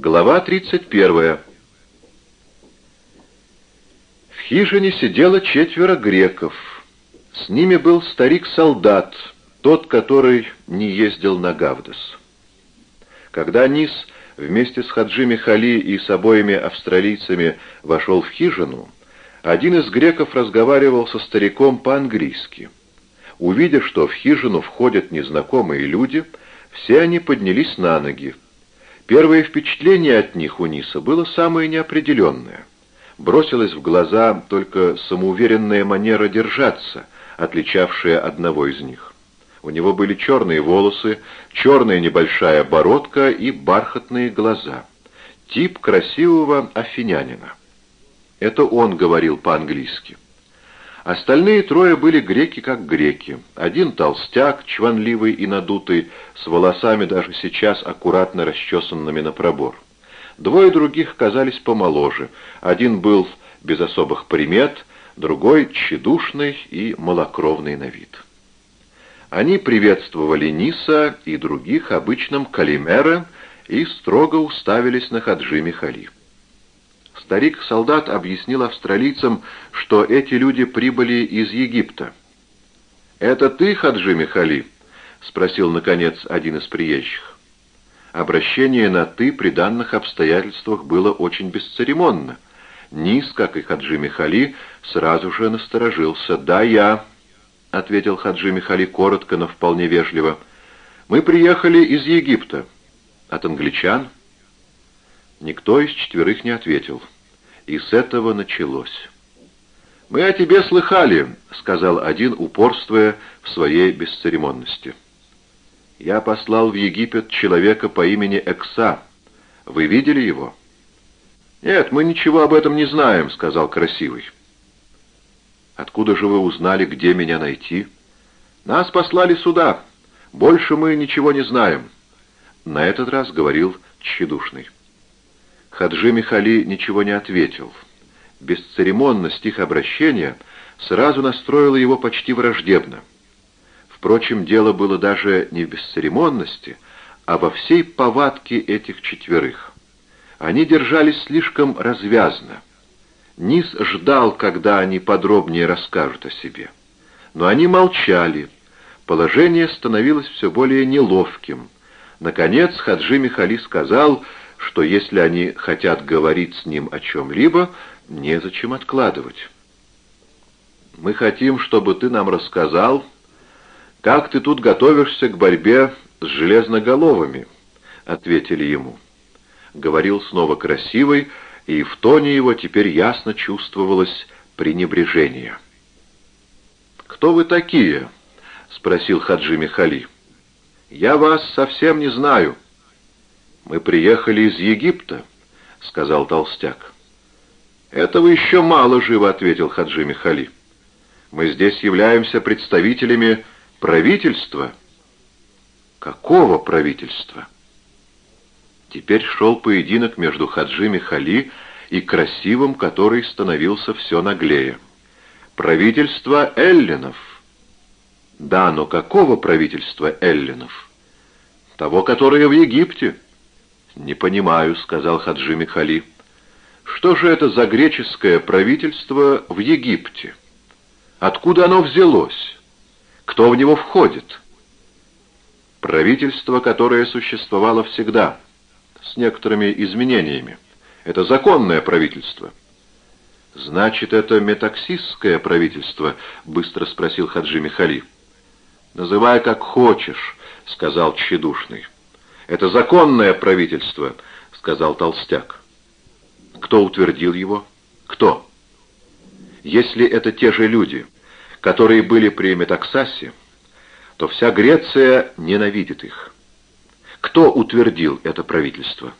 Глава 31. В хижине сидело четверо греков. С ними был старик-солдат, тот, который не ездил на Гавдос. Когда Низ вместе с Хаджи Михали и с обоими австралийцами вошел в хижину, один из греков разговаривал со стариком по-английски. Увидев, что в хижину входят незнакомые люди, все они поднялись на ноги. Первое впечатление от них у Ниса было самое неопределенное. Бросилась в глаза только самоуверенная манера держаться, отличавшая одного из них. У него были черные волосы, черная небольшая бородка и бархатные глаза. Тип красивого афинянина. Это он говорил по-английски. Остальные трое были греки как греки. Один толстяк, чванливый и надутый, с волосами даже сейчас аккуратно расчесанными на пробор. Двое других казались помоложе. Один был без особых примет, другой тщедушный и малокровный на вид. Они приветствовали Ниса и других обычным калимера и строго уставились на Хаджи Михали. Старик-солдат объяснил австралийцам, что эти люди прибыли из Египта. «Это ты, Хаджи Михали?» — спросил, наконец, один из приезжих. Обращение на «ты» при данных обстоятельствах было очень бесцеремонно. Низ, как и Хаджи Михали, сразу же насторожился. «Да, я», — ответил Хаджи Михали коротко, но вполне вежливо. «Мы приехали из Египта. От англичан?» Никто из четверых не ответил. И с этого началось. «Мы о тебе слыхали», — сказал один, упорствуя в своей бесцеремонности. «Я послал в Египет человека по имени Экса. Вы видели его?» «Нет, мы ничего об этом не знаем», — сказал красивый. «Откуда же вы узнали, где меня найти?» «Нас послали сюда. Больше мы ничего не знаем». На этот раз говорил тщедушный. Хаджи Михали ничего не ответил. Бесцеремонность их обращения сразу настроила его почти враждебно. Впрочем, дело было даже не в бесцеремонности, а во всей повадке этих четверых. Они держались слишком развязно. Низ ждал, когда они подробнее расскажут о себе. Но они молчали. Положение становилось все более неловким. Наконец Хаджи Михали сказал, что если они хотят говорить с ним о чем-либо, незачем откладывать. «Мы хотим, чтобы ты нам рассказал, как ты тут готовишься к борьбе с железноголовыми», — ответили ему. Говорил снова красивый, и в тоне его теперь ясно чувствовалось пренебрежение. «Кто вы такие?» — спросил Хаджи Михали. «Я вас совсем не знаю». «Мы приехали из Египта», — сказал толстяк. «Этого еще мало живо», — ответил Хаджи Михали. «Мы здесь являемся представителями правительства». «Какого правительства?» Теперь шел поединок между Хаджи Михали и красивым, который становился все наглее. «Правительство эллинов». «Да, но какого правительства эллинов?» «Того, которое в Египте». «Не понимаю», — сказал Хаджи Михали. «Что же это за греческое правительство в Египте? Откуда оно взялось? Кто в него входит?» «Правительство, которое существовало всегда, с некоторыми изменениями. Это законное правительство». «Значит, это метаксистское правительство?» — быстро спросил Хаджи Михали. «Называй как хочешь», — сказал тщедушный. «Это законное правительство», — сказал Толстяк. «Кто утвердил его? Кто?» «Если это те же люди, которые были при Метаксасе, то вся Греция ненавидит их. Кто утвердил это правительство?»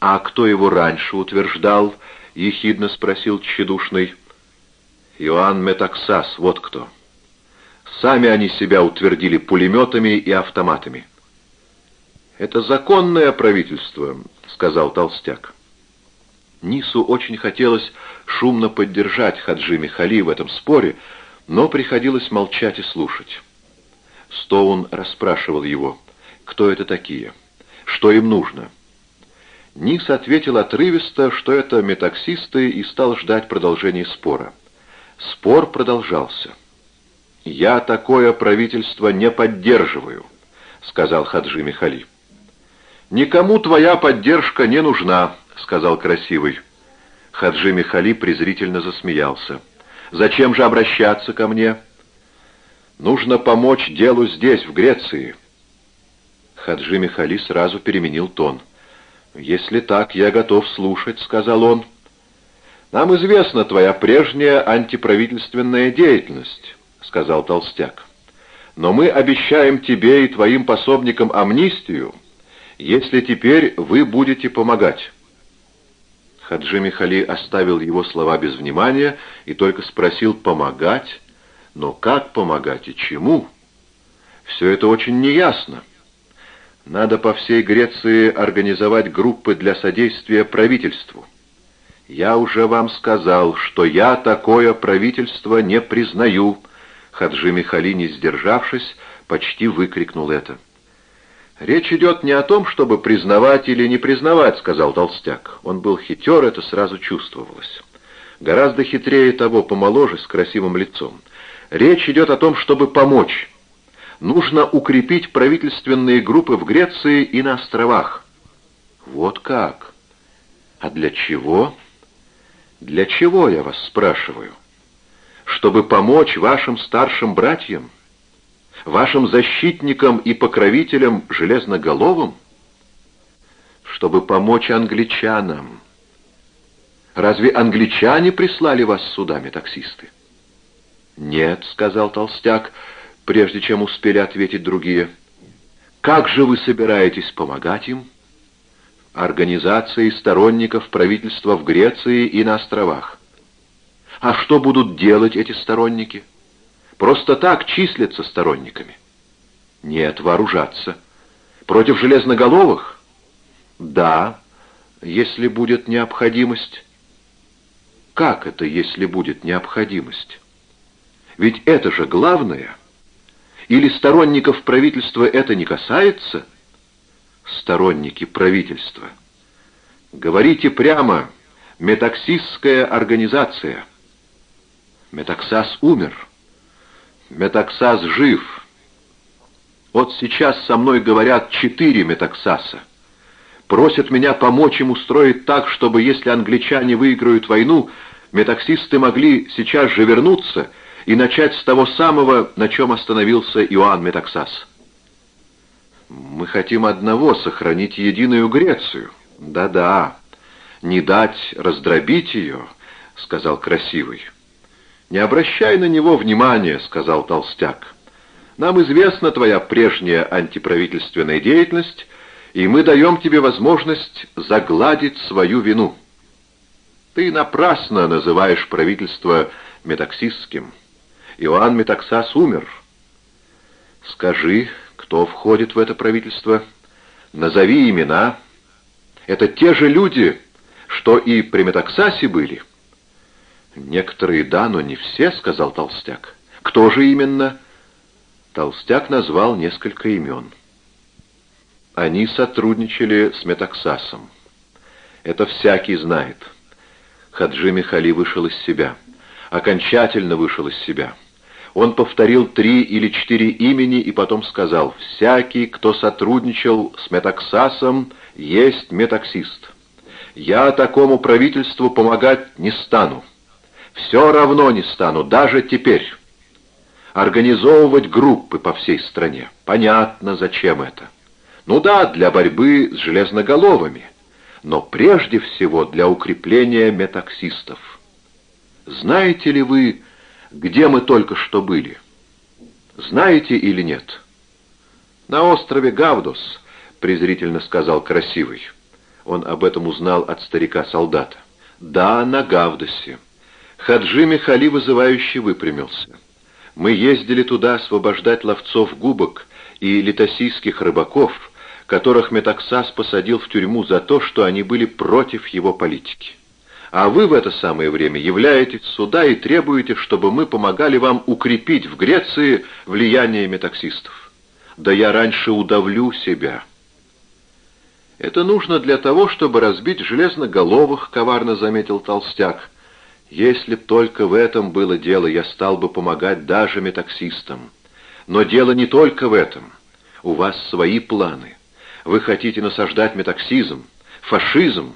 «А кто его раньше утверждал?» — ехидно спросил тщедушный. «Иоанн Метаксас, вот кто. Сами они себя утвердили пулеметами и автоматами. «Это законное правительство», — сказал Толстяк. Нису очень хотелось шумно поддержать Хаджи Михали в этом споре, но приходилось молчать и слушать. Стоун расспрашивал его, кто это такие, что им нужно. Низ ответил отрывисто, что это метаксисты, и стал ждать продолжения спора. Спор продолжался. «Я такое правительство не поддерживаю», — сказал Хаджи Михали. «Никому твоя поддержка не нужна», — сказал красивый. Хаджи Михали презрительно засмеялся. «Зачем же обращаться ко мне?» «Нужно помочь делу здесь, в Греции». Хаджи Михали сразу переменил тон. «Если так, я готов слушать», — сказал он. «Нам известна твоя прежняя антиправительственная деятельность», — сказал Толстяк. «Но мы обещаем тебе и твоим пособникам амнистию, если теперь вы будете помогать». Хаджи Михали оставил его слова без внимания и только спросил «помогать?» Но как помогать и чему? Все это очень неясно. Надо по всей Греции организовать группы для содействия правительству. Я уже вам сказал, что я такое правительство не признаю. Хаджи Михали, не сдержавшись, почти выкрикнул это. «Речь идет не о том, чтобы признавать или не признавать», — сказал Толстяк. Он был хитер, это сразу чувствовалось. Гораздо хитрее того, помоложе, с красивым лицом. Речь идет о том, чтобы помочь. Нужно укрепить правительственные группы в Греции и на островах. Вот как? А для чего? Для чего, я вас спрашиваю? Чтобы помочь вашим старшим братьям? Вашим защитникам и покровителям железноголовым? Чтобы помочь англичанам? Разве англичане прислали вас сюда, метаксисты? «Нет», — сказал толстяк, прежде чем успели ответить другие. «Как же вы собираетесь помогать им?» «Организации сторонников правительства в Греции и на островах». «А что будут делать эти сторонники?» «Просто так числятся сторонниками». «Нет, вооружаться». «Против железноголовых?» «Да, если будет необходимость». «Как это, если будет необходимость?» Ведь это же главное. Или сторонников правительства это не касается? Сторонники правительства. Говорите прямо, метаксистская организация. Метаксас умер. Метаксас жив. Вот сейчас со мной говорят четыре метаксаса. Просят меня помочь им устроить так, чтобы если англичане выиграют войну, метаксисты могли сейчас же вернуться и начать с того самого, на чем остановился Иоанн Метаксас. Мы хотим одного — сохранить единую Грецию. Да-да, не дать раздробить ее, — сказал Красивый. Не обращай на него внимания, — сказал Толстяк. Нам известна твоя прежняя антиправительственная деятельность, и мы даем тебе возможность загладить свою вину. Ты напрасно называешь правительство метаксистским. Иоанн Метаксас умер. Скажи, кто входит в это правительство? Назови имена. Это те же люди, что и при Метаксасе были. Некоторые да, но не все, сказал Толстяк. Кто же именно? Толстяк назвал несколько имен. Они сотрудничали с Метаксасом. Это всякий знает. Хаджи Михали вышел из себя. Окончательно вышел из себя. Он повторил три или четыре имени и потом сказал, «Всякий, кто сотрудничал с метаксасом, есть метаксист. Я такому правительству помогать не стану. Все равно не стану, даже теперь. Организовывать группы по всей стране. Понятно, зачем это. Ну да, для борьбы с железноголовыми, но прежде всего для укрепления метаксистов. Знаете ли вы, где мы только что были. Знаете или нет? На острове Гавдос, презрительно сказал Красивый. Он об этом узнал от старика-солдата. Да, на Гавдосе. Хаджи Михали вызывающе выпрямился. Мы ездили туда освобождать ловцов губок и литосийских рыбаков, которых Метаксас посадил в тюрьму за то, что они были против его политики а вы в это самое время являетесь сюда и требуете, чтобы мы помогали вам укрепить в Греции влияние метаксистов. Да я раньше удавлю себя. «Это нужно для того, чтобы разбить железноголовых», — коварно заметил толстяк. «Если б только в этом было дело, я стал бы помогать даже метаксистам. Но дело не только в этом. У вас свои планы. Вы хотите насаждать метаксизм, фашизм.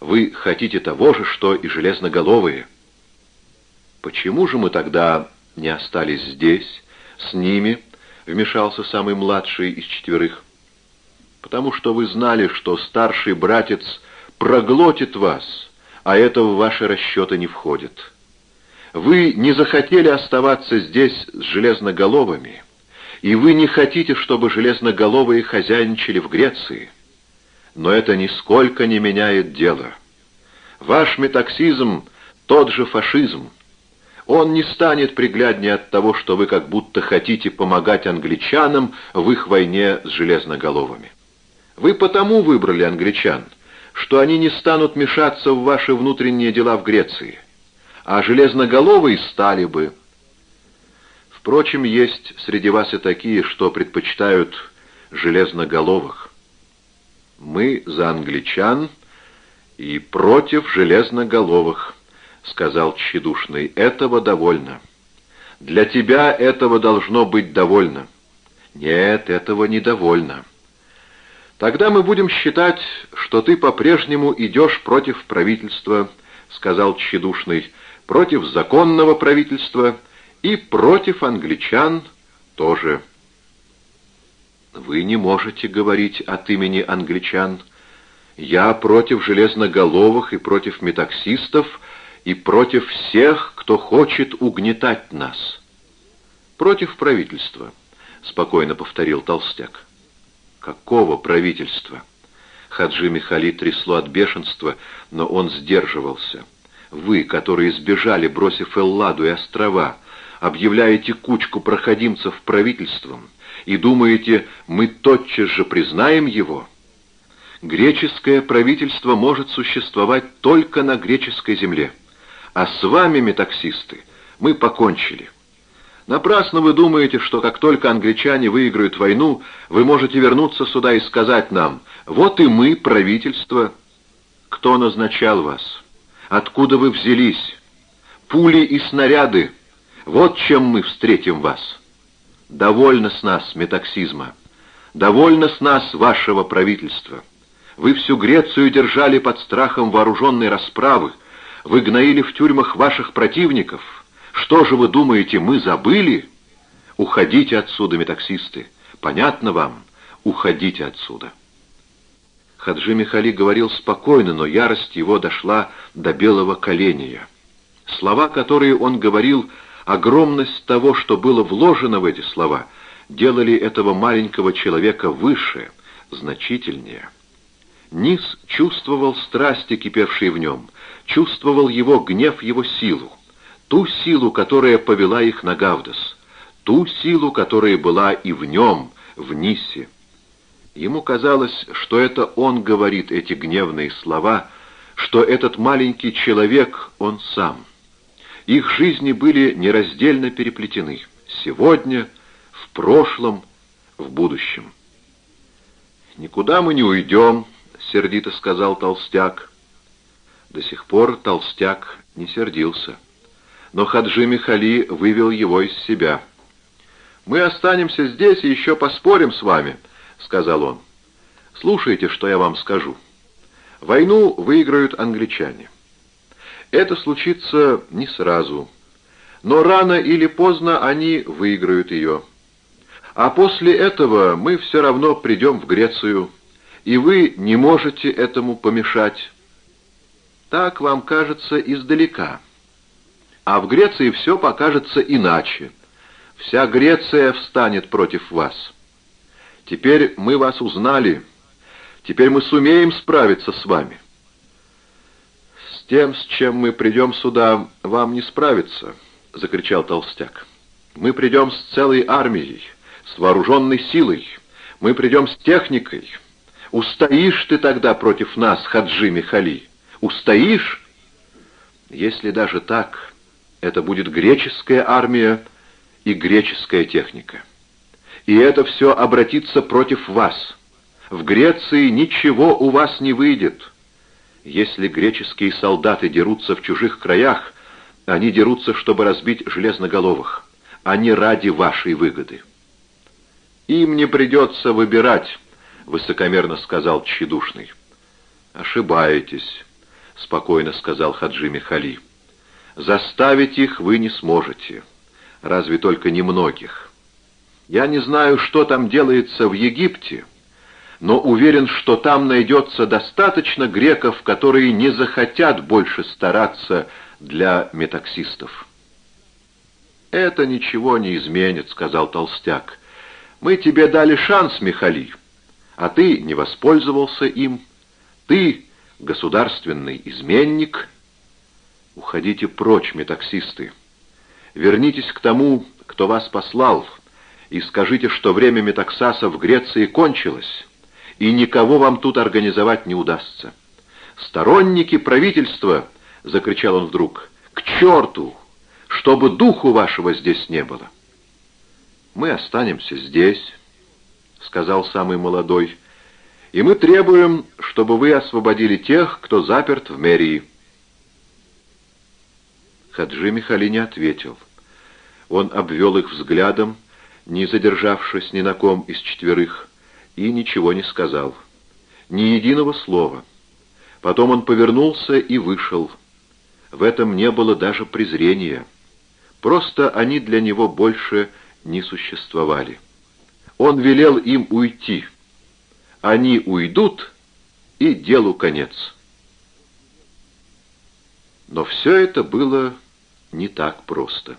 Вы хотите того же, что и железноголовые». «Почему же мы тогда не остались здесь, с ними?» — вмешался самый младший из четверых потому что вы знали, что старший братец проглотит вас, а это в ваши расчеты не входит. Вы не захотели оставаться здесь с железноголовыми, и вы не хотите, чтобы железноголовые хозяйничали в Греции. Но это нисколько не меняет дело. Ваш метаксизм — тот же фашизм. Он не станет пригляднее от того, что вы как будто хотите помогать англичанам в их войне с железноголовыми. Вы потому выбрали англичан, что они не станут мешаться в ваши внутренние дела в Греции, а железноголовые стали бы. Впрочем, есть среди вас и такие, что предпочитают железноголовых. Мы за англичан и против железноголовых, сказал тщедушный. Этого довольно. Для тебя этого должно быть довольно. Нет, этого недовольно. «Тогда мы будем считать, что ты по-прежнему идешь против правительства», — сказал тщедушный, — «против законного правительства и против англичан тоже». «Вы не можете говорить от имени англичан. Я против железноголовых и против метаксистов и против всех, кто хочет угнетать нас». «Против правительства», — спокойно повторил Толстяк. Какого правительства? Хаджи Михали трясло от бешенства, но он сдерживался. Вы, которые сбежали, бросив Элладу и острова, объявляете кучку проходимцев правительством и думаете, мы тотчас же признаем его? Греческое правительство может существовать только на греческой земле. А с вами, метаксисты, мы покончили. Напрасно вы думаете, что как только англичане выиграют войну, вы можете вернуться сюда и сказать нам, вот и мы, правительство. Кто назначал вас? Откуда вы взялись? Пули и снаряды. Вот чем мы встретим вас. Довольно с нас метаксизма. Довольно с нас вашего правительства. Вы всю Грецию держали под страхом вооруженной расправы. Вы гноили в тюрьмах ваших противников. Что же вы думаете, мы забыли? Уходите отсюда, метаксисты. Понятно вам? Уходите отсюда. Хаджи Михали говорил спокойно, но ярость его дошла до белого коленя. Слова, которые он говорил, огромность того, что было вложено в эти слова, делали этого маленького человека выше, значительнее. Низ чувствовал страсти, кипевшие в нем, чувствовал его гнев, его силу ту силу, которая повела их на Гавдос, ту силу, которая была и в нем, в Нисе. Ему казалось, что это он говорит эти гневные слова, что этот маленький человек — он сам. Их жизни были нераздельно переплетены. Сегодня, в прошлом, в будущем. «Никуда мы не уйдем», — сердито сказал Толстяк. До сих пор Толстяк не сердился но Хаджи Михали вывел его из себя. «Мы останемся здесь и еще поспорим с вами», — сказал он. «Слушайте, что я вам скажу. Войну выиграют англичане. Это случится не сразу, но рано или поздно они выиграют ее. А после этого мы все равно придем в Грецию, и вы не можете этому помешать. Так вам кажется издалека». А в Греции все покажется иначе. Вся Греция встанет против вас. Теперь мы вас узнали. Теперь мы сумеем справиться с вами. С тем, с чем мы придем сюда, вам не справиться, — закричал Толстяк. Мы придем с целой армией, с вооруженной силой. Мы придем с техникой. Устоишь ты тогда против нас, Хаджи Михали? Устоишь? Если даже так, это будет греческая армия и греческая техника. И это все обратится против вас. В Греции ничего у вас не выйдет. Если греческие солдаты дерутся в чужих краях, они дерутся, чтобы разбить железноголовых, а не ради вашей выгоды. Им не придется выбирать, — высокомерно сказал тщедушный. «Ошибаетесь», — спокойно сказал Хаджи Михали. «Заставить их вы не сможете, разве только немногих. Я не знаю, что там делается в Египте, но уверен, что там найдется достаточно греков, которые не захотят больше стараться для метаксистов». «Это ничего не изменит», — сказал Толстяк. «Мы тебе дали шанс, Михали, а ты не воспользовался им». Ты государственный изменник. Уходите прочь, метаксисты. Вернитесь к тому, кто вас послал, и скажите, что время метаксаса в Греции кончилось, и никого вам тут организовать не удастся. «Сторонники правительства!» — закричал он вдруг. «К черту! Чтобы духу вашего здесь не было!» «Мы останемся здесь», — сказал самый молодой, — и мы требуем, чтобы вы освободили тех, кто заперт в мэрии». Хаджи Михали не ответил. Он обвел их взглядом, не задержавшись ни на ком из четверых, и ничего не сказал. Ни единого слова. Потом он повернулся и вышел. В этом не было даже презрения. Просто они для него больше не существовали. Он велел им уйти — они уйдут, и делу конец. Но все это было не так просто.